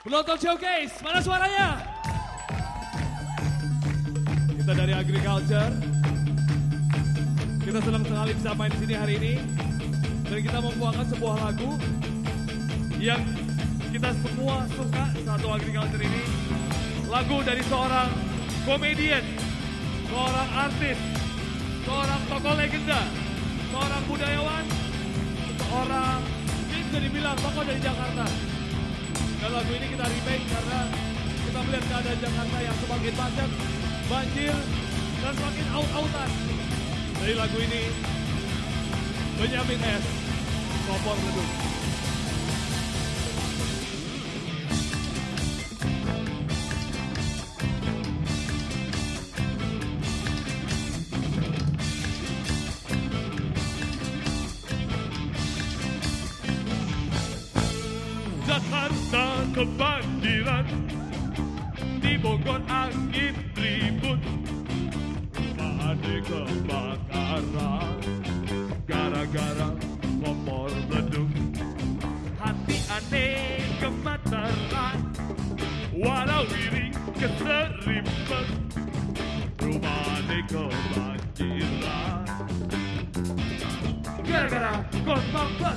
Penonton showcase, mana suaranya? Kita dari agriculture. Kita senang sekali bisa main di sini hari ini. Dan kita membawakan sebuah lagu yang kita semua suka satu agriculture ini. Lagu dari seorang komedian, seorang artis, seorang tokoh legenda, seorang budayawan, seorang bisa dibilang tokoh dari Jakarta. Dan lagu ini kita remake karena kita melihat keadaan Jakarta yang semakin macet, banjir, dan semakin out-outan. Dari lagu ini, Benyamin S. Kompor Ledung. Jakarta kebanjiran Di Bogor angin ribut. Rumah kebakaran. Gara-gara kompor meledup Hati aneh gemetaran Warawiri keserimpet. Rumah ada kebanjiran Gara-gara kompor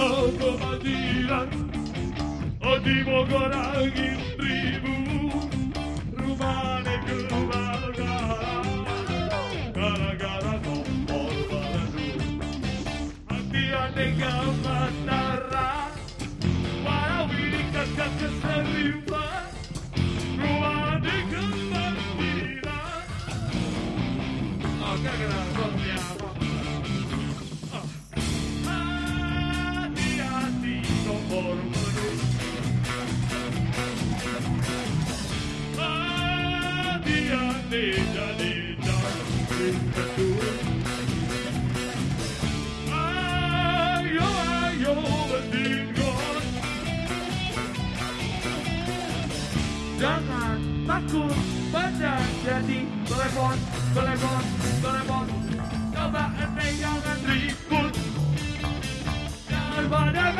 Jakarta kebanjiran Oh di Bogor angin ribut Rumahnya kebakaran Gara-gara kompor meledup Hati aneh gemetaran Warawiri kakak keserimpet Rumahnya kebanjiran Oh, gara-gara bosnya Hati-hati Jangan takut badan jadi belebon, belebon, belebon Coba ente jangan ribut Jangan pada